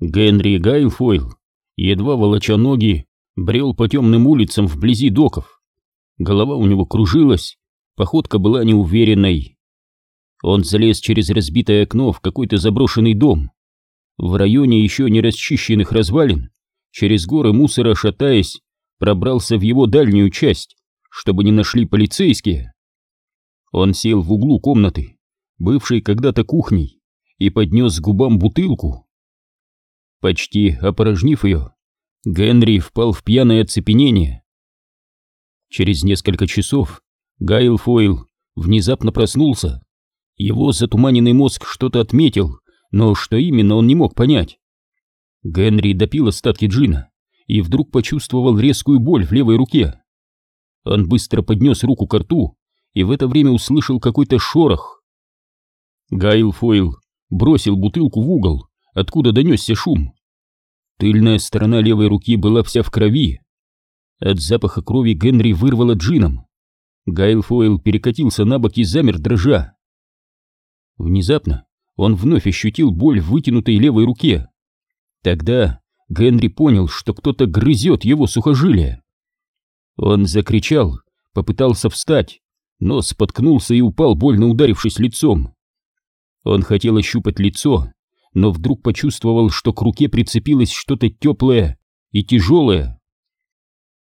Генри Гайлфойл, едва волоча ноги, брел по темным улицам вблизи доков. Голова у него кружилась, походка была неуверенной. Он залез через разбитое окно в какой-то заброшенный дом. В районе еще не расчищенных развалин, через горы мусора шатаясь, пробрался в его дальнюю часть, чтобы не нашли полицейские. Он сел в углу комнаты, бывшей когда-то кухней, и поднес к губам бутылку. Почти опорожнив ее, Генри впал в пьяное оцепенение. Через несколько часов Гайл Фойл внезапно проснулся. Его затуманенный мозг что-то отметил, но что именно он не мог понять. Генри допил остатки джина и вдруг почувствовал резкую боль в левой руке. Он быстро поднес руку к рту и в это время услышал какой-то шорох. Гайл Фойл бросил бутылку в угол, откуда донесся шум. Тыльная сторона левой руки была вся в крови. От запаха крови Генри вырвало джином. Гайл Фойл перекатился на бок и замер дрожа. Внезапно он вновь ощутил боль в вытянутой левой руке. Тогда Генри понял, что кто-то грызет его сухожилие. Он закричал, попытался встать, но споткнулся и упал, больно ударившись лицом. Он хотел ощупать лицо, но вдруг почувствовал, что к руке прицепилось что-то теплое и тяжелое.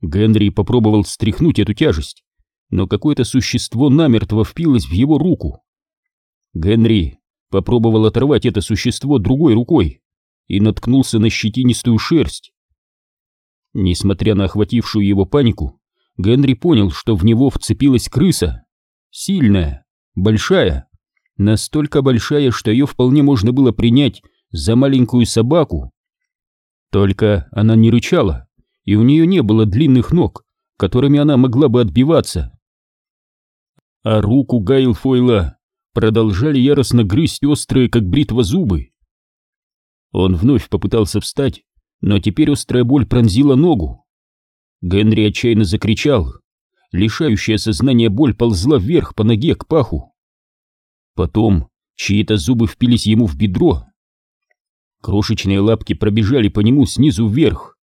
Генри попробовал стряхнуть эту тяжесть, но какое-то существо намертво впилось в его руку. Генри попробовал оторвать это существо другой рукой и наткнулся на щетинистую шерсть. Несмотря на охватившую его панику, Генри понял, что в него вцепилась крыса. Сильная, большая, настолько большая, что ее вполне можно было принять за маленькую собаку. Только она не рычала, и у нее не было длинных ног, которыми она могла бы отбиваться. А руку Гайлфойла продолжали яростно грызть острые, как бритва, зубы. Он вновь попытался встать, но теперь острая боль пронзила ногу. Генри отчаянно закричал. Лишающая сознание боль ползла вверх по ноге к паху. Потом чьи-то зубы впились ему в бедро. Крошечные лапки пробежали по нему снизу вверх.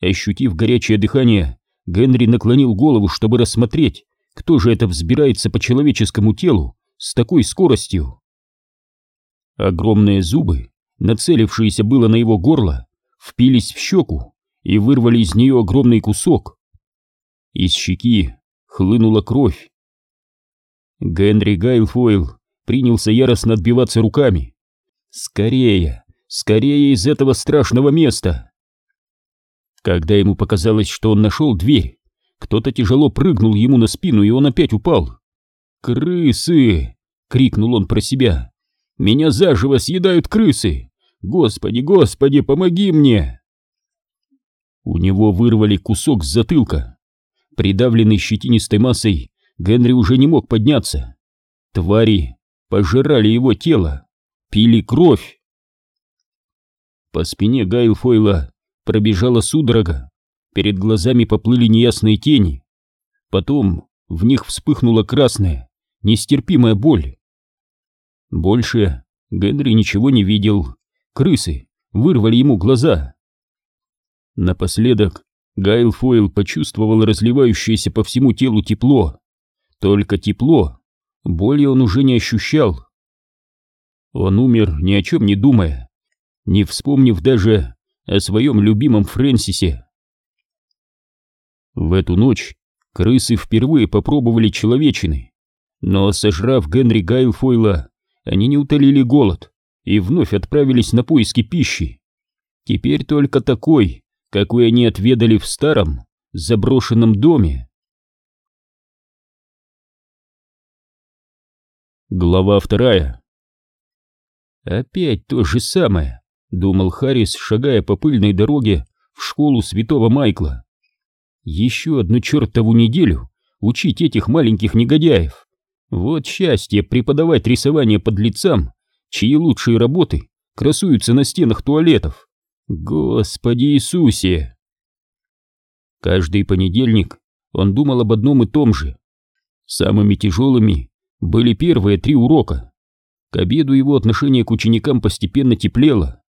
Ощутив горячее дыхание, Генри наклонил голову, чтобы рассмотреть, кто же это взбирается по человеческому телу с такой скоростью. Огромные зубы, нацелившиеся было на его горло, впились в щеку и вырвали из нее огромный кусок. Из щеки хлынула кровь. Генри Гайлфойл принялся яростно отбиваться руками. «Скорее! Скорее из этого страшного места!» Когда ему показалось, что он нашел дверь, кто-то тяжело прыгнул ему на спину, и он опять упал. «Крысы!» — крикнул он про себя. «Меня заживо съедают крысы! Господи, господи, помоги мне!» У него вырвали кусок с затылка. Придавленный щетинистой массой, Генри уже не мог подняться. Твари пожирали его тело, пили кровь. По спине Гайлфойла пробежала судорога, перед глазами поплыли неясные тени. Потом в них вспыхнула красная, нестерпимая боль. Больше Генри ничего не видел. Крысы вырвали ему глаза. Напоследок Гайл Фойл почувствовал разливающееся по всему телу тепло. Только тепло, боли он уже не ощущал. Он умер, ни о чем не думая, не вспомнив даже о своем любимом Фрэнсисе. В эту ночь крысы впервые попробовали человечины, но, сожрав Генри Гайлфойла, они не утолили голод и вновь отправились на поиски пищи. Теперь только такой, какой они отведали в старом заброшенном доме. Глава вторая «Опять то же самое», — думал Харрис, шагая по пыльной дороге в школу святого Майкла. «Еще одну чертову неделю учить этих маленьких негодяев. Вот счастье преподавать рисование под лицам, чьи лучшие работы красуются на стенах туалетов. Господи Иисусе! Каждый понедельник он думал об одном и том же. Самыми тяжелыми были первые три урока. К обеду его отношение к ученикам постепенно теплело.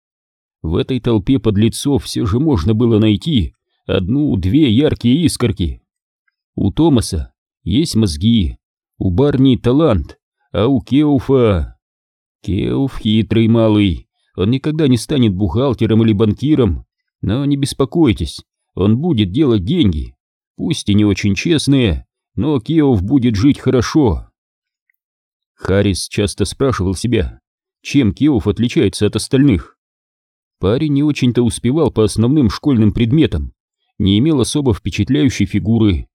В этой толпе подлецов все же можно было найти одну-две яркие искорки. У Томаса есть мозги, у Барни талант, а у Кеуфа... Кеуф хитрый малый, он никогда не станет бухгалтером или банкиром, но не беспокойтесь, он будет делать деньги, пусть и не очень честные, но Кеуф будет жить хорошо. Харрис часто спрашивал себя, чем Кеуф отличается от остальных. Парень не очень-то успевал по основным школьным предметам, не имел особо впечатляющей фигуры,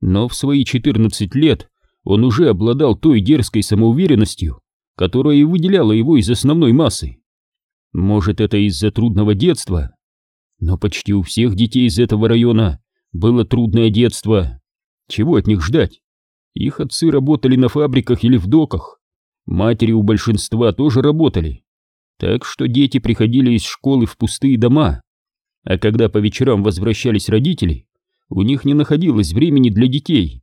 но в свои 14 лет он уже обладал той дерзкой самоуверенностью, которая и выделяла его из основной массы. Может, это из-за трудного детства? Но почти у всех детей из этого района было трудное детство. Чего от них ждать? Их отцы работали на фабриках или в доках. Матери у большинства тоже работали. Так что дети приходили из школы в пустые дома. А когда по вечерам возвращались родители, у них не находилось времени для детей.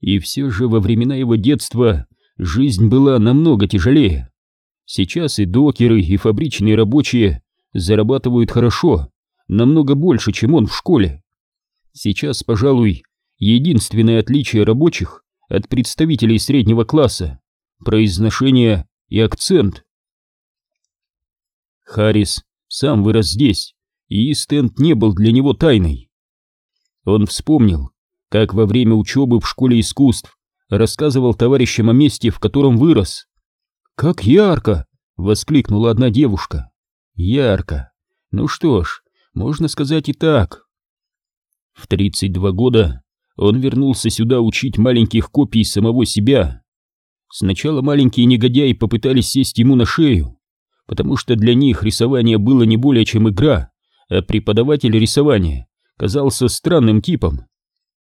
И все же во времена его детства жизнь была намного тяжелее. Сейчас и докеры, и фабричные рабочие зарабатывают хорошо, намного больше, чем он в школе. Сейчас, пожалуй, единственное отличие рабочих от представителей среднего класса – произношение и акцент. Харрис сам вырос здесь, и Стенд не был для него тайной. Он вспомнил, как во время учебы в школе искусств рассказывал товарищам о месте, в котором вырос. «Как ярко!» — воскликнула одна девушка. «Ярко! Ну что ж, можно сказать и так». В 32 года он вернулся сюда учить маленьких копий самого себя. Сначала маленькие негодяи попытались сесть ему на шею, потому что для них рисование было не более чем игра, а преподаватель рисования казался странным типом.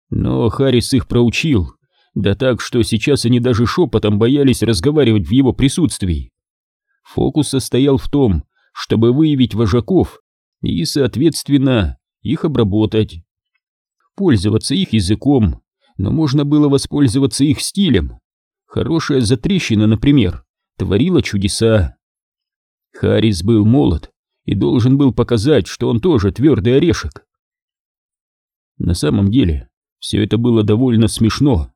Но Харрис их проучил, да так, что сейчас они даже шепотом боялись разговаривать в его присутствии. Фокус состоял в том, чтобы выявить вожаков и, соответственно, их обработать. Пользоваться их языком, но можно было воспользоваться их стилем. Хорошая затрещина, например, творила чудеса. Харрис был молод и должен был показать, что он тоже твердый орешек. На самом деле, все это было довольно смешно.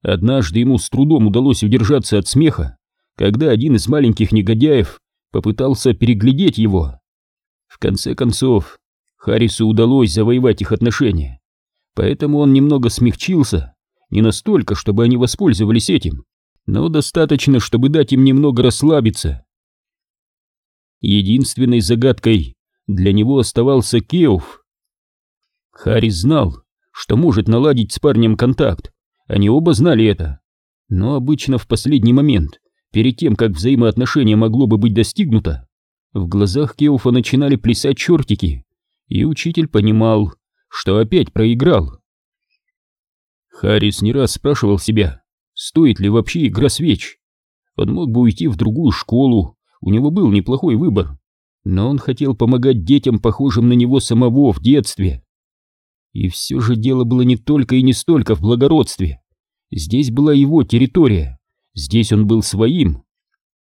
Однажды ему с трудом удалось удержаться от смеха, когда один из маленьких негодяев попытался переглядеть его. В конце концов, Харрису удалось завоевать их отношения, поэтому он немного смягчился, не настолько, чтобы они воспользовались этим, но достаточно, чтобы дать им немного расслабиться. Единственной загадкой для него оставался Кеуф. Харрис знал, что может наладить с парнем контакт. Они оба знали это. Но обычно в последний момент, перед тем, как взаимоотношение могло бы быть достигнуто, в глазах Кеуфа начинали плясать чертики, и учитель понимал, что опять проиграл. Харрис не раз спрашивал себя, стоит ли вообще игра свеч. Он мог бы уйти в другую школу, у него был неплохой выбор, но он хотел помогать детям, похожим на него самого в детстве. И все же дело было не только и не столько в благородстве. Здесь была его территория, здесь он был своим.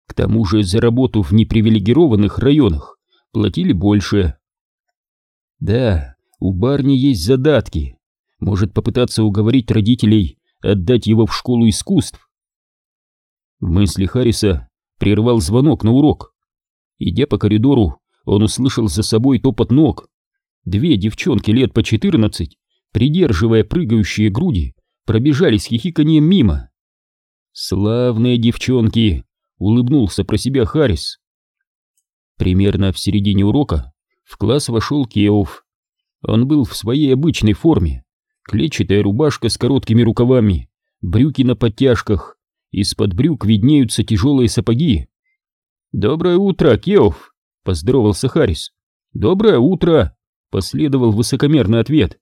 К тому же за работу в непривилегированных районах платили больше. Да, у барни есть задатки. Может попытаться уговорить родителей отдать его в школу искусств. Мысли Харриса прервал звонок на урок. Идя по коридору, он услышал за собой топот ног. Две девчонки лет по четырнадцать, придерживая прыгающие груди, пробежали с хихиканием мимо. «Славные девчонки!» — улыбнулся про себя Харрис. Примерно в середине урока в класс вошел Кеуф. Он был в своей обычной форме. Клетчатая рубашка с короткими рукавами, брюки на подтяжках, из-под брюк виднеются тяжелые сапоги. «Доброе утро, Кеуф!» — поздоровался Харрис. «Доброе утро!» Последовал высокомерный ответ.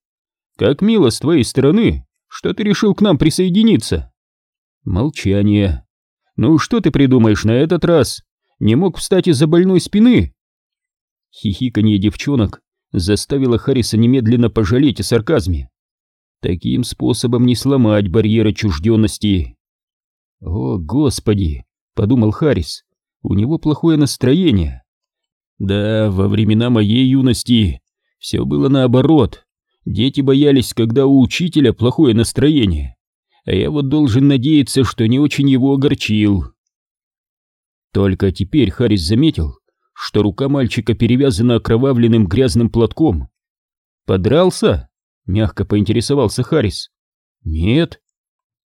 «Как мило с твоей стороны, что ты решил к нам присоединиться?» Молчание. «Ну что ты придумаешь на этот раз? Не мог встать из-за больной спины?» Хихиканье девчонок заставило Харриса немедленно пожалеть о сарказме. Таким способом не сломать барьер отчужденности. «О, Господи!» — подумал Харрис. «У него плохое настроение. Да, во времена моей юности все было наоборот. Дети боялись, когда у учителя плохое настроение, а я вот должен надеяться, что не очень его огорчил. Только теперь Харрис заметил, что рука мальчика перевязана окровавленным грязным платком. «Подрался?» — мягко поинтересовался Харрис. «Нет».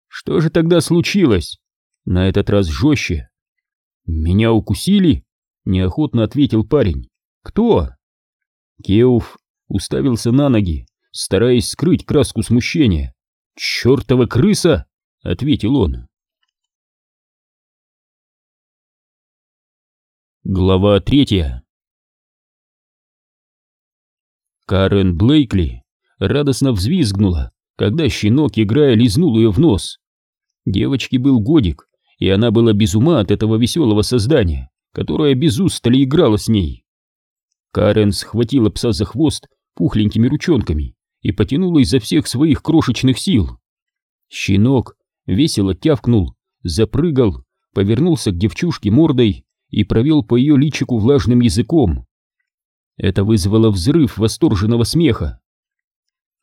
«Что же тогда случилось?» На этот раз жестче. «Меня укусили?» — неохотно ответил парень. «Кто?» Кеуф уставился на ноги, стараясь скрыть краску смущения. «Чертова крыса!» — ответил он. Глава третья Карен Блейкли радостно взвизгнула, когда щенок, играя, лизнул ее в нос. Девочке был годик, и она была без ума от этого веселого создания, которое без устали играло с ней. Карен схватила пса за хвост пухленькими ручонками и потянула изо всех своих крошечных сил. Щенок весело тявкнул, запрыгал, повернулся к девчушке мордой и провел по ее личику влажным языком. Это вызвало взрыв восторженного смеха.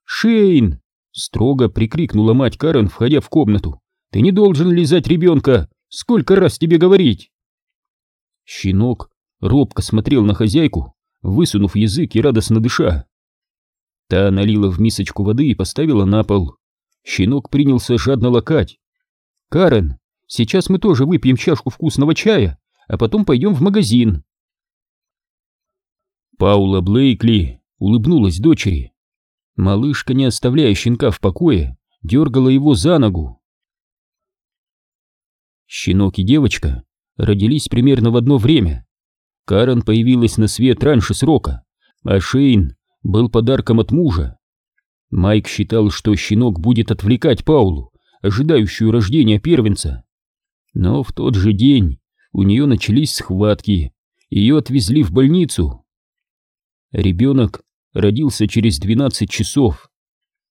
«Шейн!» — строго прикрикнула мать Карен, входя в комнату. «Ты не должен лизать ребенка! Сколько раз тебе говорить?» Щенок робко смотрел на хозяйку, высунув язык и радостно дыша. Та налила в мисочку воды и поставила на пол. Щенок принялся жадно лакать. «Карен, сейчас мы тоже выпьем чашку вкусного чая а потом пойдем в магазин. Паула Блейкли улыбнулась дочери. Малышка, не оставляя щенка в покое, дергала его за ногу. Щенок и девочка родились примерно в одно время. Карен появилась на свет раньше срока, а Шейн был подарком от мужа. Майк считал, что щенок будет отвлекать Паулу, ожидающую рождения первенца. Но в тот же день у нее начались схватки, ее отвезли в больницу. Ребенок родился через 12 часов.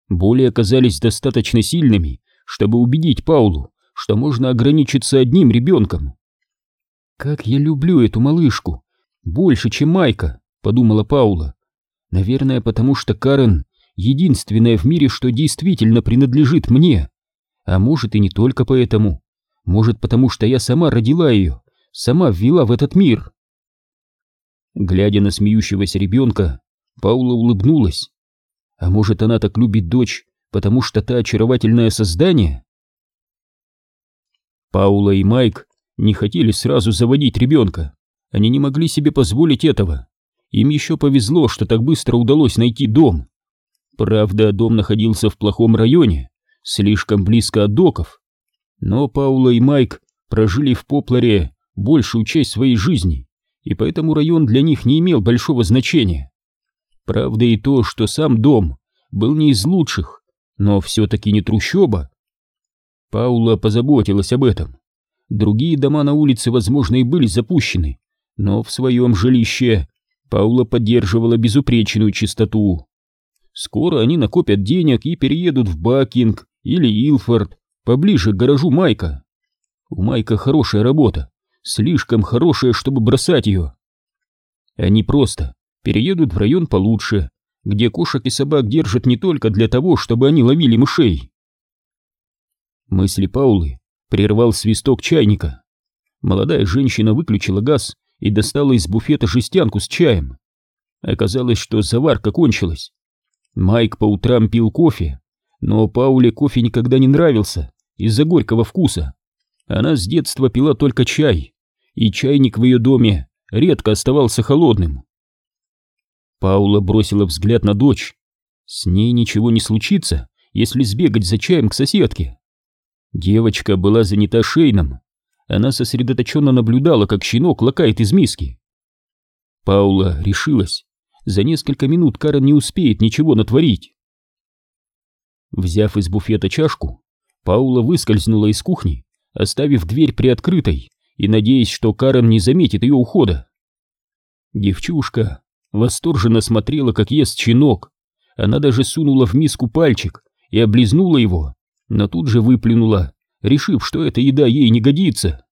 Боли оказались достаточно сильными, чтобы убедить Паулу, что можно ограничиться одним ребенком. «Как я люблю эту малышку! Больше, чем Майка!» — подумала Паула. «Наверное, потому что Карен — единственная в мире, что действительно принадлежит мне. А может и не только поэтому. Может, потому что я сама родила ее сама ввела в этот мир. Глядя на смеющегося ребенка, Паула улыбнулась. А может, она так любит дочь, потому что та очаровательное создание? Паула и Майк не хотели сразу заводить ребенка. Они не могли себе позволить этого. Им еще повезло, что так быстро удалось найти дом. Правда, дом находился в плохом районе, слишком близко от доков. Но Паула и Майк прожили в Попларе большую часть своей жизни, и поэтому район для них не имел большого значения. Правда и то, что сам дом был не из лучших, но все-таки не трущоба. Паула позаботилась об этом. Другие дома на улице, возможно, и были запущены, но в своем жилище Паула поддерживала безупречную чистоту. Скоро они накопят денег и переедут в Бакинг или Илфорд, поближе к гаражу Майка. У Майка хорошая работа, слишком хорошая, чтобы бросать ее. Они просто переедут в район получше, где кошек и собак держат не только для того, чтобы они ловили мышей. Мысли Паулы прервал свисток чайника. Молодая женщина выключила газ и достала из буфета жестянку с чаем. Оказалось, что заварка кончилась. Майк по утрам пил кофе, но Пауле кофе никогда не нравился из-за горького вкуса. Она с детства пила только чай, и чайник в ее доме редко оставался холодным. Паула бросила взгляд на дочь. С ней ничего не случится, если сбегать за чаем к соседке. Девочка была занята шейном. Она сосредоточенно наблюдала, как щенок лакает из миски. Паула решилась. За несколько минут Карен не успеет ничего натворить. Взяв из буфета чашку, Паула выскользнула из кухни, оставив дверь приоткрытой и надеясь, что Карен не заметит ее ухода. Девчушка восторженно смотрела, как ест щенок. Она даже сунула в миску пальчик и облизнула его, но тут же выплюнула, решив, что эта еда ей не годится.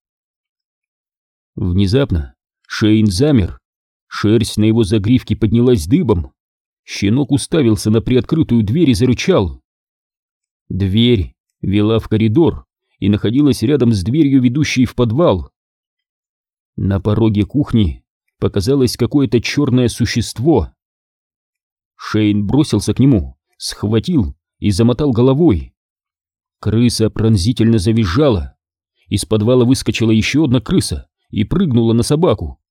Внезапно Шейн замер. Шерсть на его загривке поднялась дыбом. Щенок уставился на приоткрытую дверь и зарычал. Дверь вела в коридор и находилась рядом с дверью, ведущей в подвал. На пороге кухни показалось какое-то черное существо. Шейн бросился к нему, схватил и замотал головой. Крыса пронзительно завизжала. Из подвала выскочила еще одна крыса и прыгнула на собаку.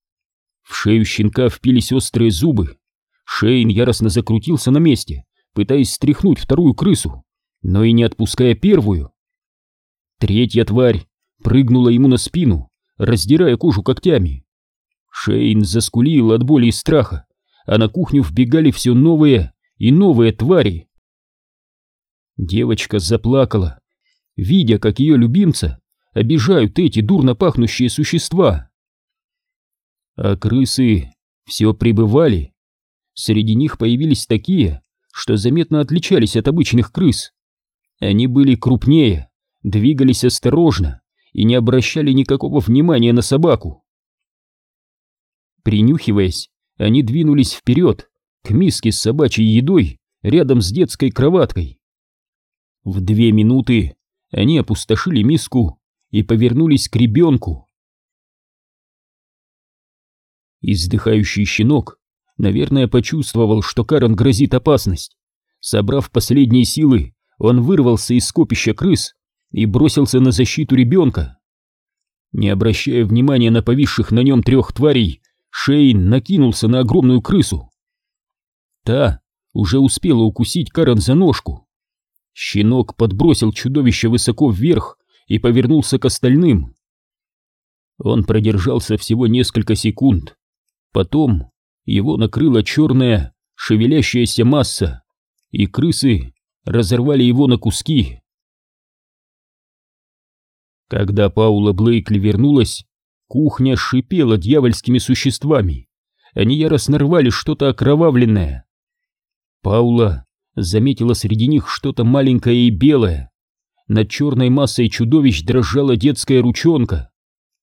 В шею щенка впились острые зубы. Шейн яростно закрутился на месте, пытаясь стряхнуть вторую крысу, но и не отпуская первую. Третья тварь прыгнула ему на спину, раздирая кожу когтями. Шейн заскулил от боли и страха, а на кухню вбегали все новые и новые твари. Девочка заплакала, видя, как ее любимца обижают эти дурно пахнущие существа. А крысы все прибывали. Среди них появились такие, что заметно отличались от обычных крыс. Они были крупнее, двигались осторожно и не обращали никакого внимания на собаку. Принюхиваясь, они двинулись вперед, к миске с собачьей едой рядом с детской кроваткой. В две минуты они опустошили миску и повернулись к ребенку. Издыхающий щенок, наверное, почувствовал, что Карен грозит опасность. Собрав последние силы, он вырвался из скопища крыс и бросился на защиту ребенка. Не обращая внимания на повисших на нем трех тварей, Шейн накинулся на огромную крысу. Та уже успела укусить Карен за ножку. Щенок подбросил чудовище высоко вверх и повернулся к остальным. Он продержался всего несколько секунд. Потом его накрыла черная, шевелящаяся масса, и крысы разорвали его на куски. Когда Паула Блейкли вернулась, кухня шипела дьявольскими существами. Они яростно рвали что-то окровавленное. Паула заметила среди них что-то маленькое и белое. Над черной массой чудовищ дрожала детская ручонка.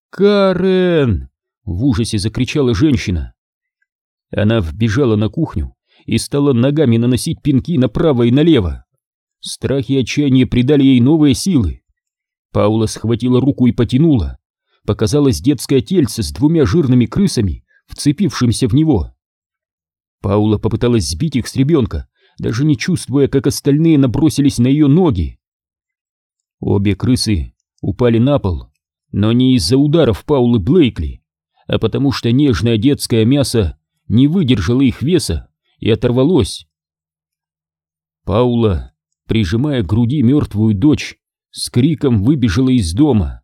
«Карен!» — в ужасе закричала женщина. Она вбежала на кухню и стала ногами наносить пинки направо и налево. Страх и отчаяние придали ей новые силы. Паула схватила руку и потянула. Показалось детское тельце с двумя жирными крысами, вцепившимся в него. Паула попыталась сбить их с ребенка, даже не чувствуя, как остальные набросились на ее ноги. Обе крысы упали на пол, но не из-за ударов Паулы Блейкли, а потому что нежное детское мясо не выдержало их веса и оторвалось. Паула, прижимая к груди мертвую дочь, с криком выбежала из дома.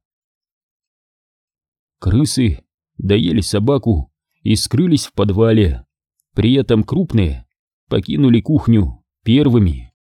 Крысы доели собаку и скрылись в подвале. При этом крупные покинули кухню первыми.